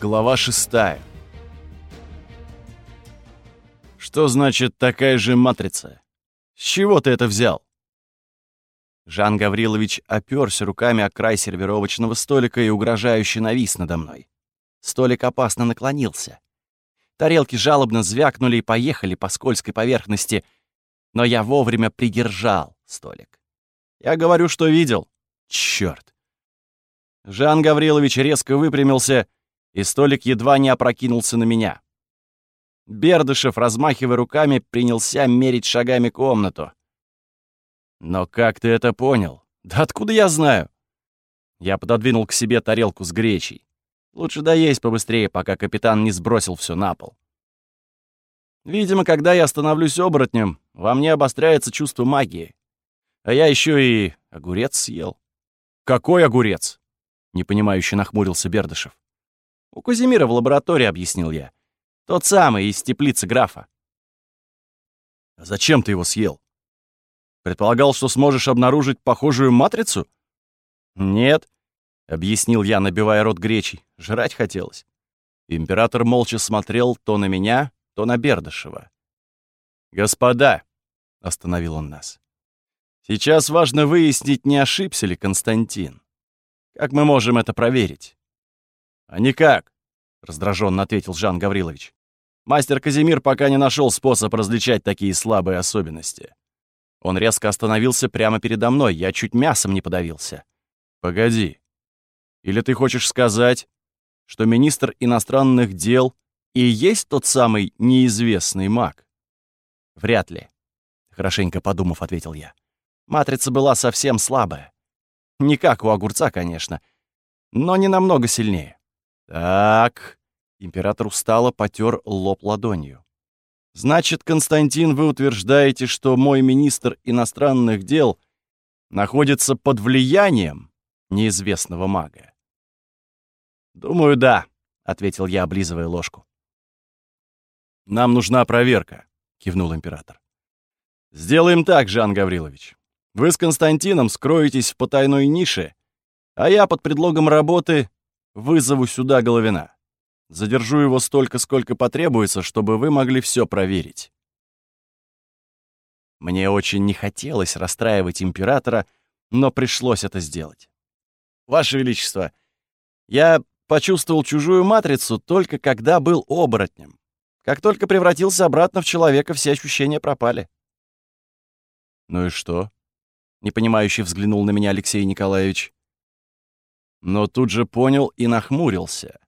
Глава шестая. Что значит такая же матрица? С чего ты это взял? Жан Гаврилович оперся руками о край сервировочного столика и угрожающе навис надо мной. Столик опасно наклонился. Тарелки жалобно звякнули и поехали по скользкой поверхности, но я вовремя придержал столик. Я говорю, что видел. Чёрт. Жан Гаврилович резко выпрямился, и столик едва не опрокинулся на меня. Бердышев, размахивая руками, принялся мерить шагами комнату. «Но как ты это понял? Да откуда я знаю?» Я пододвинул к себе тарелку с гречей. Лучше доесть побыстрее, пока капитан не сбросил все на пол. Видимо, когда я становлюсь оборотнем, во мне обостряется чувство магии. А я еще и огурец съел. «Какой огурец?» — непонимающе нахмурился Бердышев. «У Казимира в лаборатории», — объяснил я. «Тот самый, из теплицы графа». «А зачем ты его съел? Предполагал, что сможешь обнаружить похожую матрицу?» «Нет», — объяснил я, набивая рот гречей. «Жрать хотелось». Император молча смотрел то на меня, то на Бердышева. «Господа», — остановил он нас, — «сейчас важно выяснить, не ошибся ли Константин. Как мы можем это проверить?» «А никак», — раздраженно ответил Жан Гаврилович. «Мастер Казимир пока не нашел способ различать такие слабые особенности». Он резко остановился прямо передо мной, я чуть мясом не подавился. «Погоди. Или ты хочешь сказать, что министр иностранных дел и есть тот самый неизвестный маг?» «Вряд ли», — хорошенько подумав, ответил я. «Матрица была совсем слабая. Не как у огурца, конечно, но не намного сильнее. «Так...» — император устало потер лоб ладонью. «Значит, Константин, вы утверждаете, что мой министр иностранных дел находится под влиянием неизвестного мага?» «Думаю, да», — ответил я, облизывая ложку. «Нам нужна проверка», — кивнул император. «Сделаем так, Жан Гаврилович. Вы с Константином скроетесь в потайной нише, а я под предлогом работы Вызову сюда Головина. Задержу его столько, сколько потребуется, чтобы вы могли все проверить. Мне очень не хотелось расстраивать императора, но пришлось это сделать. Ваше Величество, я почувствовал чужую матрицу только когда был оборотнем. Как только превратился обратно в человека, все ощущения пропали. «Ну и что?» — непонимающе взглянул на меня Алексей Николаевич но тут же понял и нахмурился.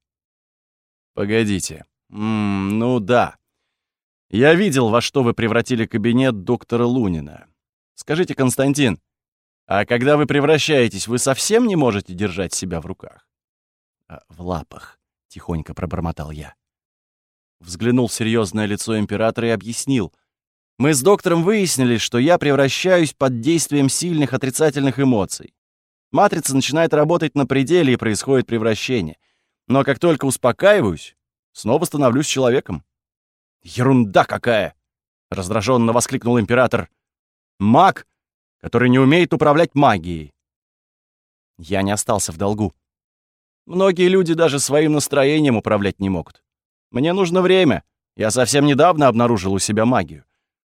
«Погодите. М -м, ну да. Я видел, во что вы превратили кабинет доктора Лунина. Скажите, Константин, а когда вы превращаетесь, вы совсем не можете держать себя в руках?» а, «В лапах», — тихонько пробормотал я. Взглянул в серьезное лицо императора и объяснил. «Мы с доктором выяснили, что я превращаюсь под действием сильных отрицательных эмоций. Матрица начинает работать на пределе, и происходит превращение. Но как только успокаиваюсь, снова становлюсь человеком. «Ерунда какая!» — раздраженно воскликнул император. «Маг, который не умеет управлять магией». Я не остался в долгу. Многие люди даже своим настроением управлять не могут. Мне нужно время. Я совсем недавно обнаружил у себя магию.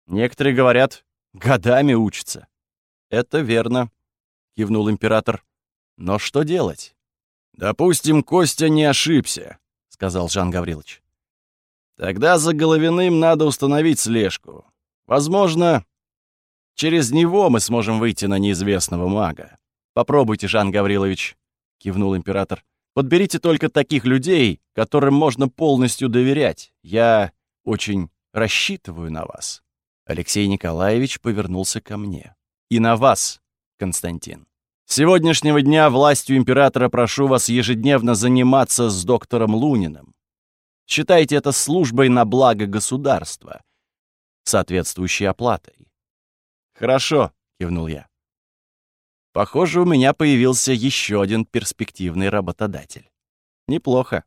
Некоторые говорят, годами учатся. Это верно. — кивнул император. «Но что делать?» «Допустим, Костя не ошибся», — сказал Жан Гаврилович. «Тогда за Головиным надо установить слежку. Возможно, через него мы сможем выйти на неизвестного мага. Попробуйте, Жан Гаврилович», — кивнул император. «Подберите только таких людей, которым можно полностью доверять. Я очень рассчитываю на вас». Алексей Николаевич повернулся ко мне. «И на вас, Константин. С сегодняшнего дня властью императора прошу вас ежедневно заниматься с доктором Луниным. Считайте это службой на благо государства, соответствующей оплатой. «Хорошо», — кивнул я. Похоже, у меня появился еще один перспективный работодатель. Неплохо.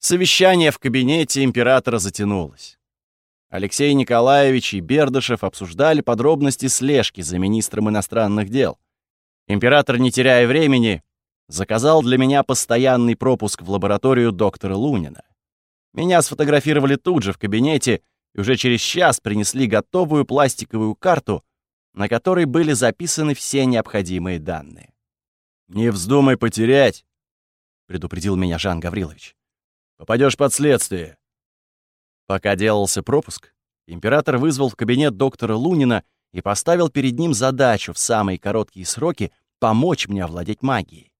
Совещание в кабинете императора затянулось. Алексей Николаевич и Бердышев обсуждали подробности слежки за министром иностранных дел. Император, не теряя времени, заказал для меня постоянный пропуск в лабораторию доктора Лунина. Меня сфотографировали тут же в кабинете и уже через час принесли готовую пластиковую карту, на которой были записаны все необходимые данные. «Не вздумай потерять», — предупредил меня Жан Гаврилович. «Попадешь под следствие». Пока делался пропуск, император вызвал в кабинет доктора Лунина и поставил перед ним задачу в самые короткие сроки помочь мне овладеть магией.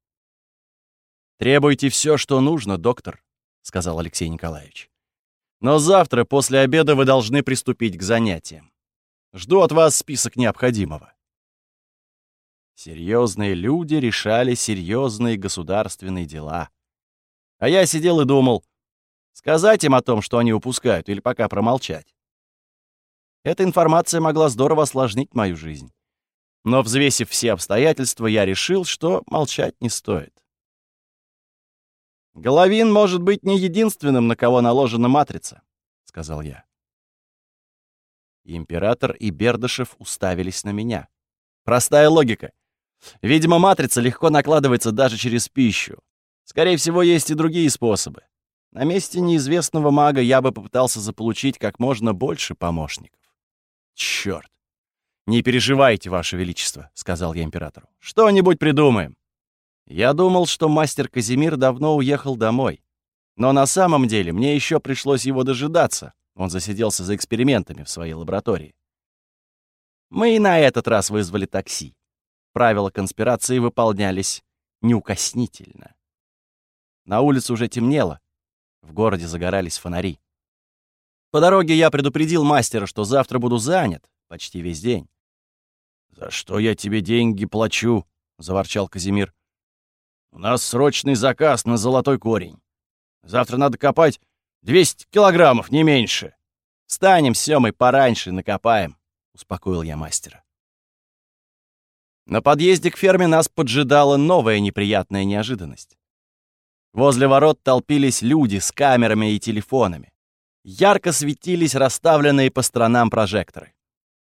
«Требуйте все, что нужно, доктор», — сказал Алексей Николаевич. «Но завтра после обеда вы должны приступить к занятиям. Жду от вас список необходимого». Серьезные люди решали серьезные государственные дела. А я сидел и думал, сказать им о том, что они упускают, или пока промолчать. Эта информация могла здорово осложнить мою жизнь. Но, взвесив все обстоятельства, я решил, что молчать не стоит. «Головин может быть не единственным, на кого наложена матрица», — сказал я. Император и Бердышев уставились на меня. Простая логика. Видимо, матрица легко накладывается даже через пищу. Скорее всего, есть и другие способы. На месте неизвестного мага я бы попытался заполучить как можно больше помощников. Черт! «Не переживайте, Ваше Величество», — сказал я императору. «Что-нибудь придумаем». Я думал, что мастер Казимир давно уехал домой. Но на самом деле мне еще пришлось его дожидаться. Он засиделся за экспериментами в своей лаборатории. Мы и на этот раз вызвали такси. Правила конспирации выполнялись неукоснительно. На улице уже темнело. В городе загорались фонари. По дороге я предупредил мастера, что завтра буду занят почти весь день. «За что я тебе деньги плачу?» — заворчал Казимир. «У нас срочный заказ на золотой корень. Завтра надо копать 200 килограммов, не меньше. Встанем с Сёмой пораньше, накопаем», — успокоил я мастера. На подъезде к ферме нас поджидала новая неприятная неожиданность. Возле ворот толпились люди с камерами и телефонами. Ярко светились расставленные по сторонам прожекторы.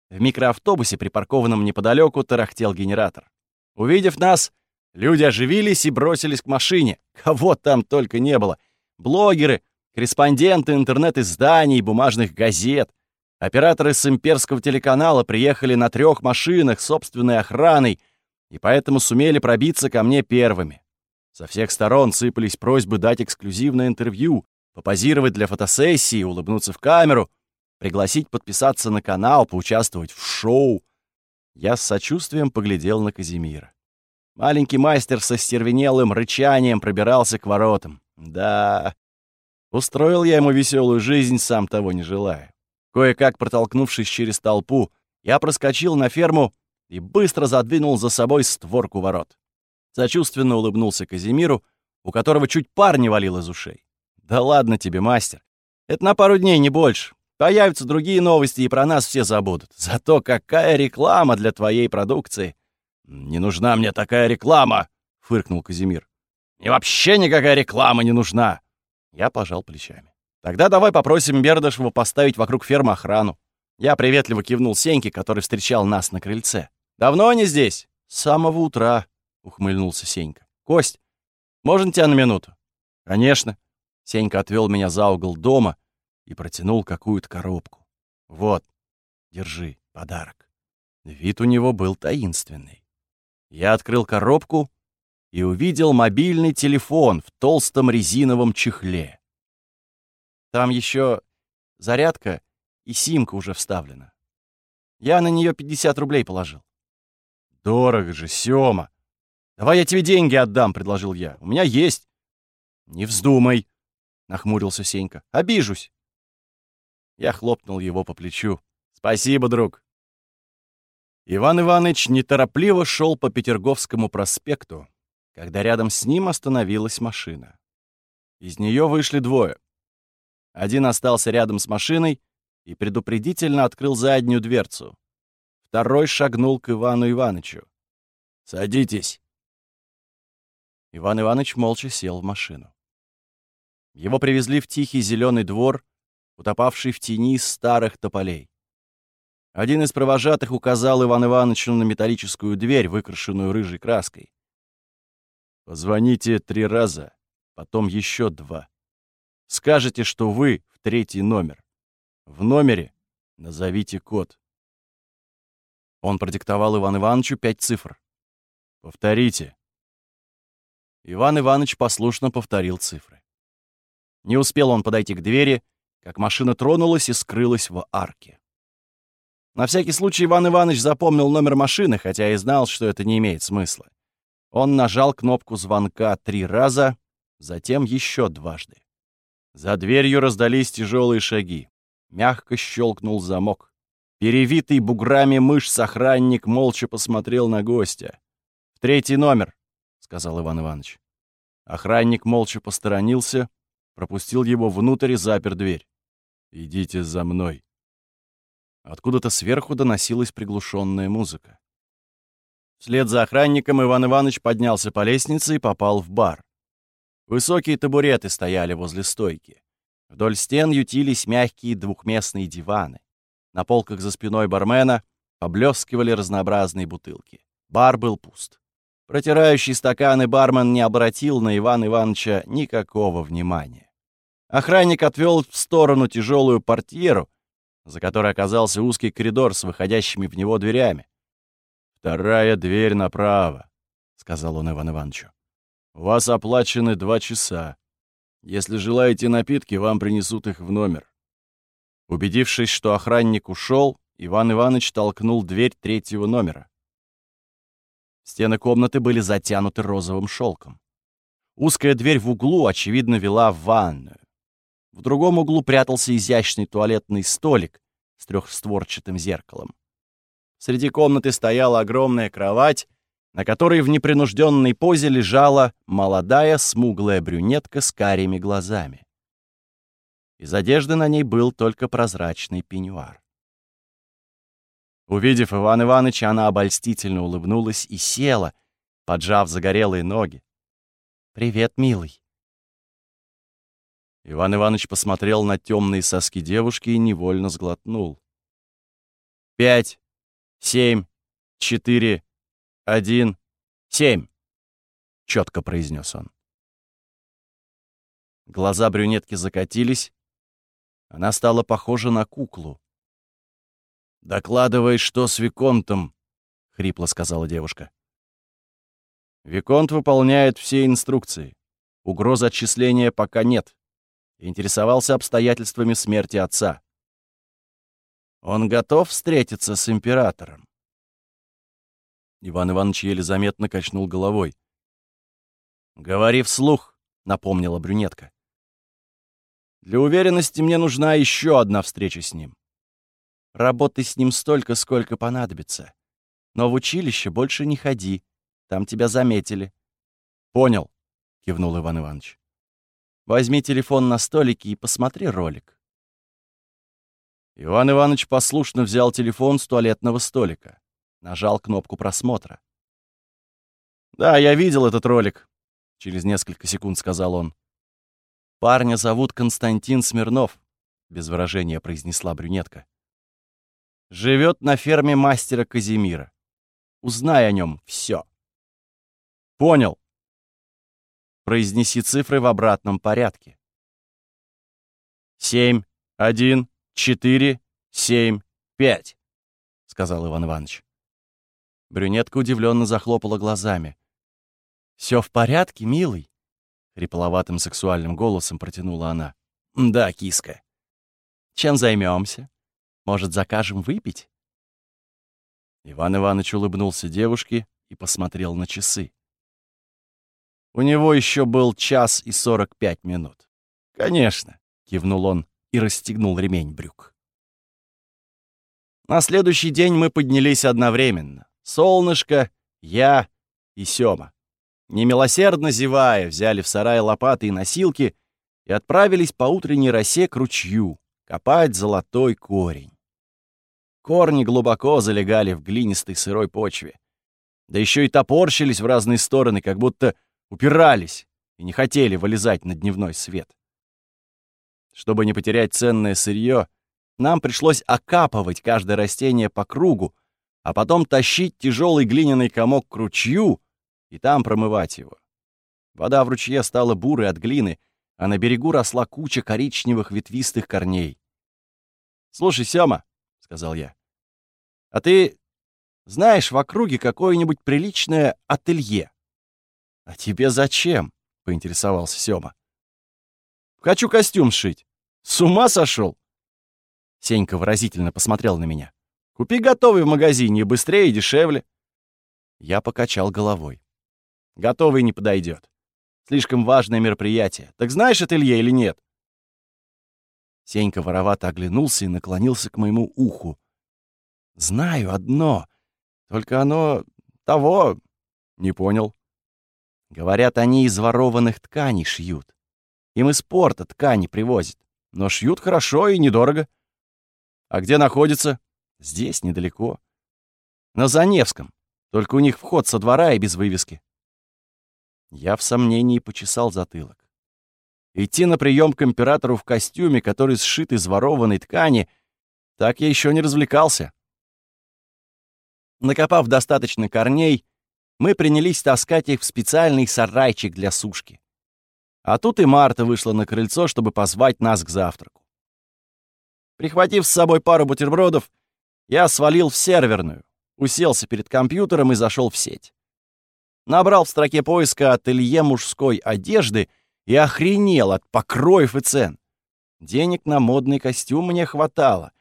В микроавтобусе, припаркованном неподалеку, тарахтел генератор. Увидев нас, люди оживились и бросились к машине. Кого там только не было. Блогеры, корреспонденты интернет-изданий, бумажных газет. Операторы с имперского телеканала приехали на трех машинах с собственной охраной и поэтому сумели пробиться ко мне первыми. Со всех сторон сыпались просьбы дать эксклюзивное интервью, попозировать для фотосессии, улыбнуться в камеру — пригласить подписаться на канал, поучаствовать в шоу. Я с сочувствием поглядел на Казимира. Маленький мастер со стервенелым рычанием пробирался к воротам. Да, устроил я ему веселую жизнь, сам того не желая. Кое-как протолкнувшись через толпу, я проскочил на ферму и быстро задвинул за собой створку ворот. Сочувственно улыбнулся Казимиру, у которого чуть пар не валил из ушей. «Да ладно тебе, мастер. Это на пару дней, не больше. Появятся другие новости, и про нас все забудут. Зато какая реклама для твоей продукции!» «Не нужна мне такая реклама!» — фыркнул Казимир. «И вообще никакая реклама не нужна!» Я пожал плечами. «Тогда давай попросим Бердышева поставить вокруг фермы охрану». Я приветливо кивнул Сеньке, который встречал нас на крыльце. «Давно они здесь?» «С самого утра», — ухмыльнулся Сенька. «Кость, можно тебя на минуту?» «Конечно». Сенька отвел меня за угол дома, и протянул какую-то коробку. «Вот, держи, подарок». Вид у него был таинственный. Я открыл коробку и увидел мобильный телефон в толстом резиновом чехле. Там еще зарядка и симка уже вставлена. Я на нее 50 рублей положил. «Дорого же, Сёма! Давай я тебе деньги отдам», — предложил я. «У меня есть». «Не вздумай», — нахмурился Сенька. «Обижусь». Я хлопнул его по плечу. «Спасибо, друг!» Иван Иванович неторопливо шел по Петерговскому проспекту, когда рядом с ним остановилась машина. Из нее вышли двое. Один остался рядом с машиной и предупредительно открыл заднюю дверцу. Второй шагнул к Ивану Ивановичу. «Садитесь!» Иван Иванович молча сел в машину. Его привезли в тихий зеленый двор, утопавший в тени старых тополей. Один из провожатых указал Иван Ивановичу на металлическую дверь, выкрашенную рыжей краской. Позвоните три раза, потом еще два. Скажете, что вы в третий номер. В номере назовите код. Он продиктовал Ивану Ивановичу пять цифр. «Повторите». Иван Иванович послушно повторил цифры. Не успел он подойти к двери, как машина тронулась и скрылась в арке. На всякий случай Иван Иванович запомнил номер машины, хотя и знал, что это не имеет смысла. Он нажал кнопку звонка три раза, затем еще дважды. За дверью раздались тяжелые шаги. Мягко щелкнул замок. Перевитый буграми мышь-сохранник молча посмотрел на гостя. «В третий номер», — сказал Иван Иванович. Охранник молча посторонился, пропустил его внутрь и запер дверь. «Идите за мной». Откуда-то сверху доносилась приглушенная музыка. Вслед за охранником Иван Иванович поднялся по лестнице и попал в бар. Высокие табуреты стояли возле стойки. Вдоль стен ютились мягкие двухместные диваны. На полках за спиной бармена поблескивали разнообразные бутылки. Бар был пуст. Протирающий стаканы бармен не обратил на Ивана Ивановича никакого внимания. Охранник отвел в сторону тяжелую портьеру, за которой оказался узкий коридор с выходящими в него дверями. «Вторая дверь направо», — сказал он Иван Ивановичу. «У вас оплачены два часа. Если желаете напитки, вам принесут их в номер. Убедившись, что охранник ушел, Иван Иванович толкнул дверь третьего номера. Стены комнаты были затянуты розовым шелком. Узкая дверь в углу, очевидно, вела в ванную. В другом углу прятался изящный туалетный столик с трехстворчатым зеркалом. Среди комнаты стояла огромная кровать, на которой в непринужденной позе лежала молодая смуглая брюнетка с карими глазами. Из одежды на ней был только прозрачный пеньюар. Увидев Иван Ивановича, она обольстительно улыбнулась и села, поджав загорелые ноги. «Привет, милый». Иван Иванович посмотрел на темные соски девушки и невольно сглотнул. «Пять, семь, четыре, один, семь», — четко произнес он. Глаза брюнетки закатились, она стала похожа на куклу. «Докладывай, что с Виконтом», — хрипло сказала девушка. «Виконт выполняет все инструкции. Угрозы отчисления пока нет. Интересовался обстоятельствами смерти отца. Он готов встретиться с императором?» Иван Иванович еле заметно качнул головой. «Говори вслух», — напомнила брюнетка. Для уверенности мне нужна еще одна встреча с ним. Работай с ним столько, сколько понадобится. Но в училище больше не ходи. Там тебя заметили. Понял, кивнул Иван Иванович. Возьми телефон на столике и посмотри ролик. Иван Иванович послушно взял телефон с туалетного столика. Нажал кнопку просмотра. «Да, я видел этот ролик», — через несколько секунд сказал он. «Парня зовут Константин Смирнов», — без выражения произнесла брюнетка. «Живет на ферме мастера Казимира. Узнай о нем все». «Понял». Произнеси цифры в обратном порядке. «Семь, один, четыре, семь, пять», — сказал Иван Иванович. Брюнетка удивленно захлопала глазами. «Все в порядке, милый?» Хрипловатым сексуальным голосом протянула она. «Да, киска. Чем займемся? Может, закажем выпить?» Иван Иванович улыбнулся девушке и посмотрел на часы. У него еще был час и сорок пять минут. «Конечно», — кивнул он и расстегнул ремень брюк. На следующий день мы поднялись одновременно. Солнышко, я и Сёма немилосердно зевая, взяли в сарае лопаты и носилки и отправились по утренней росе к ручью копать золотой корень. Корни глубоко залегали в глинистой сырой почве. Да еще и топорщились в разные стороны, как будто упирались и не хотели вылезать на дневной свет. Чтобы не потерять ценное сырье, нам пришлось окапывать каждое растение по кругу, а потом тащить тяжелый глиняный комок к ручью, и там промывать его. Вода в ручье стала бурой от глины, а на берегу росла куча коричневых ветвистых корней. «Слушай, Сёма», — сказал я, — «а ты знаешь в округе какое-нибудь приличное ателье?» «А тебе зачем?» — поинтересовался Сёма. «Хочу костюм сшить. С ума сошел?» Сенька выразительно посмотрел на меня. «Купи готовый в магазине, быстрее и дешевле». Я покачал головой. «Готовый не подойдет. Слишком важное мероприятие. Так знаешь ателье или нет?» Сенька воровато оглянулся и наклонился к моему уху. «Знаю одно. Только оно... того...» «Не понял». Говорят, они из ворованных тканей шьют. Им из порта ткани привозят. Но шьют хорошо и недорого. А где находится? Здесь, недалеко. На Заневском. Только у них вход со двора и без вывески. Я в сомнении почесал затылок. Идти на прием к императору в костюме, который сшит из ворованной ткани, так я еще не развлекался. Накопав достаточно корней, мы принялись таскать их в специальный сарайчик для сушки. А тут и Марта вышла на крыльцо, чтобы позвать нас к завтраку. Прихватив с собой пару бутербродов, я свалил в серверную, уселся перед компьютером и зашел в сеть. Набрал в строке поиска ателье мужской одежды и охренел от покроев и цен. Денег на модный костюм мне хватало.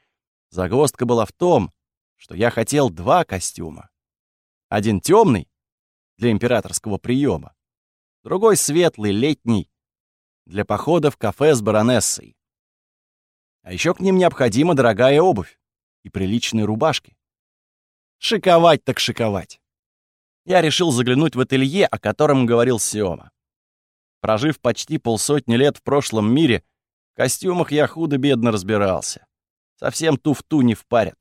Загвоздка была в том, что я хотел два костюма. Один темный для императорского приема, другой светлый, летний, для похода в кафе с баронессой. А еще к ним необходима дорогая обувь и приличные рубашки. Шиковать так шиковать. Я решил заглянуть в ателье, о котором говорил Сиома. Прожив почти полсотни лет в прошлом мире, в костюмах я худо-бедно разбирался. Совсем туфту не впарят.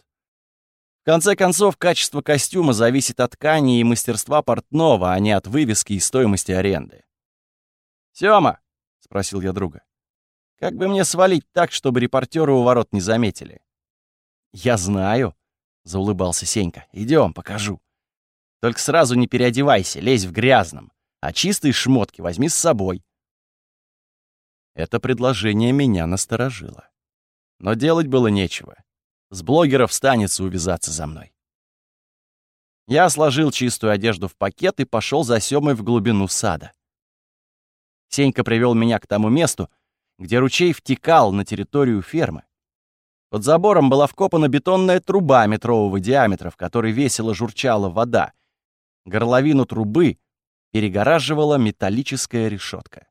В конце концов, качество костюма зависит от ткани и мастерства портного, а не от вывески и стоимости аренды. «Сёма!» — спросил я друга. «Как бы мне свалить так, чтобы репортеры у ворот не заметили?» «Я знаю», — заулыбался Сенька. Идем, покажу. Только сразу не переодевайся, лезь в грязном, а чистые шмотки возьми с собой». Это предложение меня насторожило. Но делать было нечего. С блогеров станется увязаться за мной. Я сложил чистую одежду в пакет и пошел за Семой в глубину сада. Сенька привел меня к тому месту, где ручей втекал на территорию фермы. Под забором была вкопана бетонная труба метрового диаметра, в которой весело журчала вода. Горловину трубы перегораживала металлическая решетка.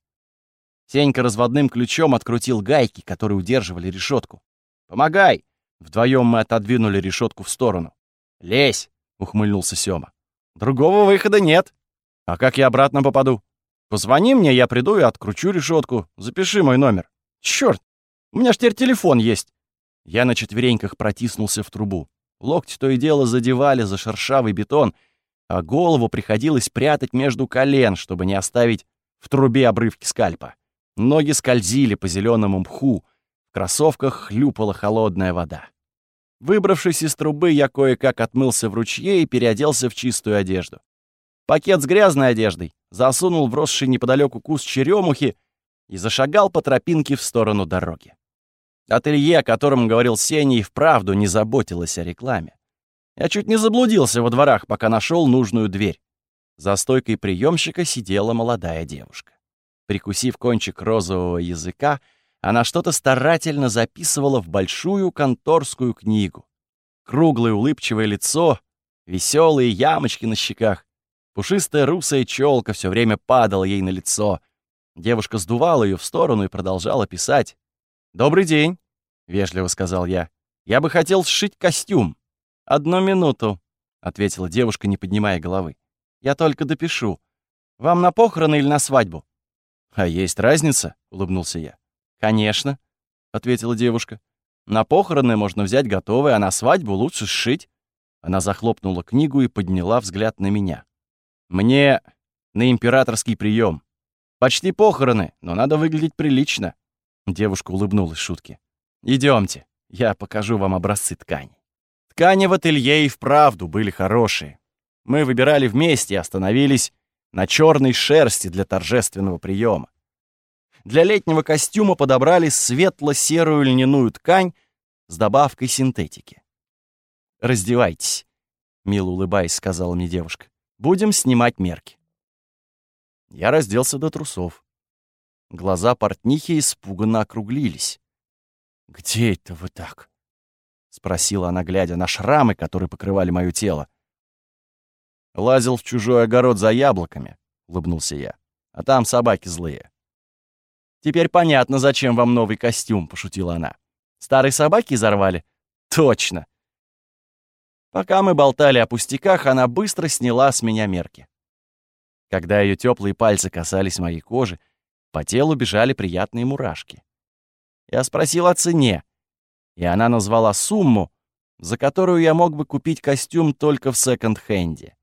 Сенька разводным ключом открутил гайки, которые удерживали решетку. «Помогай!» Вдвоем мы отодвинули решетку в сторону. «Лезь!» — ухмыльнулся Сёма. «Другого выхода нет. А как я обратно попаду? Позвони мне, я приду и откручу решетку. Запиши мой номер. Черт, у меня ж теперь телефон есть!» Я на четвереньках протиснулся в трубу. Локти то и дело задевали за шершавый бетон, а голову приходилось прятать между колен, чтобы не оставить в трубе обрывки скальпа. Ноги скользили по зеленому мху, в кроссовках хлюпала холодная вода. Выбравшись из трубы, я кое-как отмылся в ручье и переоделся в чистую одежду. Пакет с грязной одеждой засунул в росший неподалеку куст черемухи и зашагал по тропинке в сторону дороги. Ателье, о котором говорил Сеня, и вправду не заботилось о рекламе. Я чуть не заблудился во дворах, пока нашел нужную дверь. За стойкой приемщика сидела молодая девушка. Прикусив кончик розового языка, она что-то старательно записывала в большую конторскую книгу. Круглое улыбчивое лицо, веселые ямочки на щеках, пушистая русая челка все время падала ей на лицо. Девушка сдувала ее в сторону и продолжала писать. «Добрый день», — вежливо сказал я. «Я бы хотел сшить костюм». «Одну минуту», — ответила девушка, не поднимая головы. «Я только допишу. Вам на похороны или на свадьбу?» «А есть разница?» — улыбнулся я. «Конечно», — ответила девушка. «На похороны можно взять готовое, а на свадьбу лучше сшить». Она захлопнула книгу и подняла взгляд на меня. «Мне на императорский прием. Почти похороны, но надо выглядеть прилично». Девушка улыбнулась шутке. Идемте, я покажу вам образцы ткани». Ткани в ателье и вправду были хорошие. Мы выбирали вместе и остановились на черной шерсти для торжественного приема. Для летнего костюма подобрали светло-серую льняную ткань с добавкой синтетики. «Раздевайтесь», — мило улыбаясь, сказала мне девушка. «Будем снимать мерки». Я разделся до трусов. Глаза портнихи испуганно округлились. «Где это вы так?» — спросила она, глядя на шрамы, которые покрывали мое тело. «Лазил в чужой огород за яблоками», — улыбнулся я. «А там собаки злые». «Теперь понятно, зачем вам новый костюм», — пошутила она. «Старые собаки изорвали?» «Точно!» Пока мы болтали о пустяках, она быстро сняла с меня мерки. Когда ее теплые пальцы касались моей кожи, по телу бежали приятные мурашки. Я спросил о цене, и она назвала сумму, за которую я мог бы купить костюм только в секонд-хенде.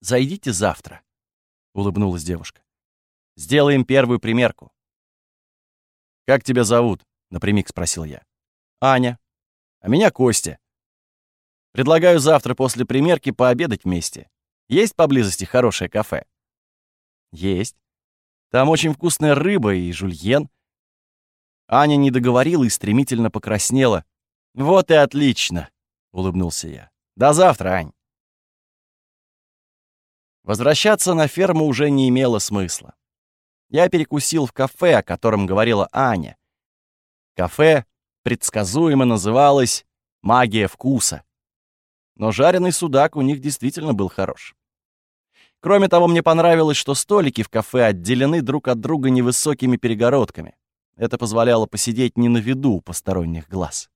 «Зайдите завтра», — улыбнулась девушка. «Сделаем первую примерку». «Как тебя зовут?» — напрямик спросил я. «Аня. А меня Костя. Предлагаю завтра после примерки пообедать вместе. Есть поблизости хорошее кафе?» «Есть. Там очень вкусная рыба и жульен». Аня не договорила и стремительно покраснела. «Вот и отлично!» — улыбнулся я. «До завтра, Ань!» Возвращаться на ферму уже не имело смысла. Я перекусил в кафе, о котором говорила Аня. Кафе предсказуемо называлось «Магия вкуса». Но жареный судак у них действительно был хорош. Кроме того, мне понравилось, что столики в кафе отделены друг от друга невысокими перегородками. Это позволяло посидеть не на виду у посторонних глаз.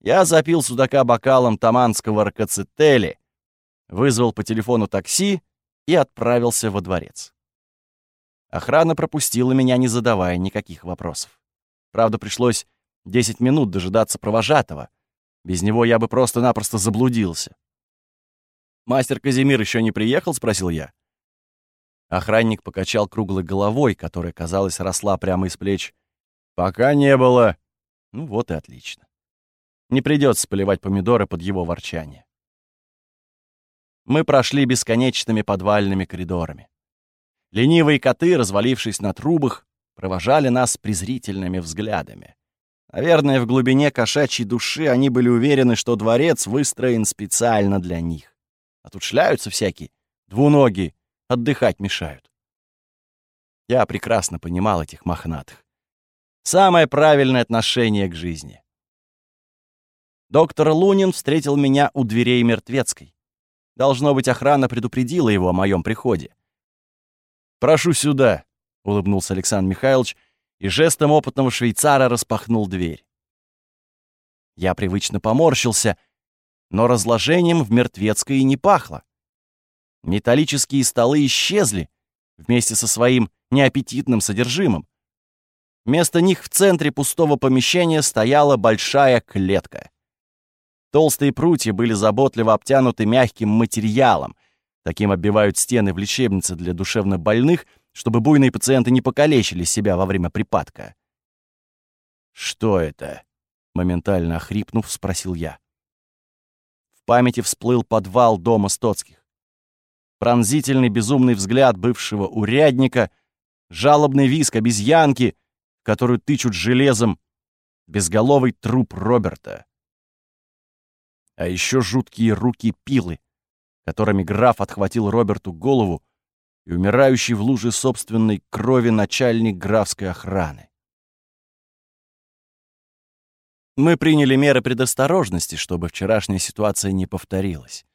Я запил судака бокалом таманского ракоцетели, вызвал по телефону такси и отправился во дворец. Охрана пропустила меня, не задавая никаких вопросов. Правда, пришлось 10 минут дожидаться провожатого. Без него я бы просто-напросто заблудился. «Мастер Казимир еще не приехал?» — спросил я. Охранник покачал круглой головой, которая, казалось, росла прямо из плеч. «Пока не было». Ну вот и отлично. Не придется поливать помидоры под его ворчание. Мы прошли бесконечными подвальными коридорами. Ленивые коты, развалившись на трубах, провожали нас презрительными взглядами. Наверное, в глубине кошачьей души они были уверены, что дворец выстроен специально для них. А тут шляются всякие, двуногие, отдыхать мешают. Я прекрасно понимал этих мохнатых. Самое правильное отношение к жизни. Доктор Лунин встретил меня у дверей Мертвецкой. Должно быть, охрана предупредила его о моем приходе. «Прошу сюда», — улыбнулся Александр Михайлович и жестом опытного швейцара распахнул дверь. Я привычно поморщился, но разложением в мертвецкой и не пахло. Металлические столы исчезли вместе со своим неаппетитным содержимым. Вместо них в центре пустого помещения стояла большая клетка. Толстые прутья были заботливо обтянуты мягким материалом. Таким оббивают стены в лечебнице для душевнобольных, чтобы буйные пациенты не покалечили себя во время припадка. «Что это?» — моментально охрипнув, спросил я. В памяти всплыл подвал дома Стоцких. Пронзительный безумный взгляд бывшего урядника, жалобный виск обезьянки, которую тычут железом, безголовый труп Роберта а еще жуткие руки пилы, которыми граф отхватил Роберту голову и умирающий в луже собственной крови начальник графской охраны. Мы приняли меры предосторожности, чтобы вчерашняя ситуация не повторилась.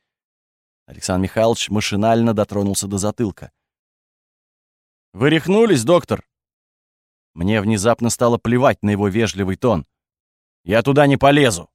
Александр Михайлович машинально дотронулся до затылка. «Вы рехнулись, доктор?» Мне внезапно стало плевать на его вежливый тон. «Я туда не полезу!»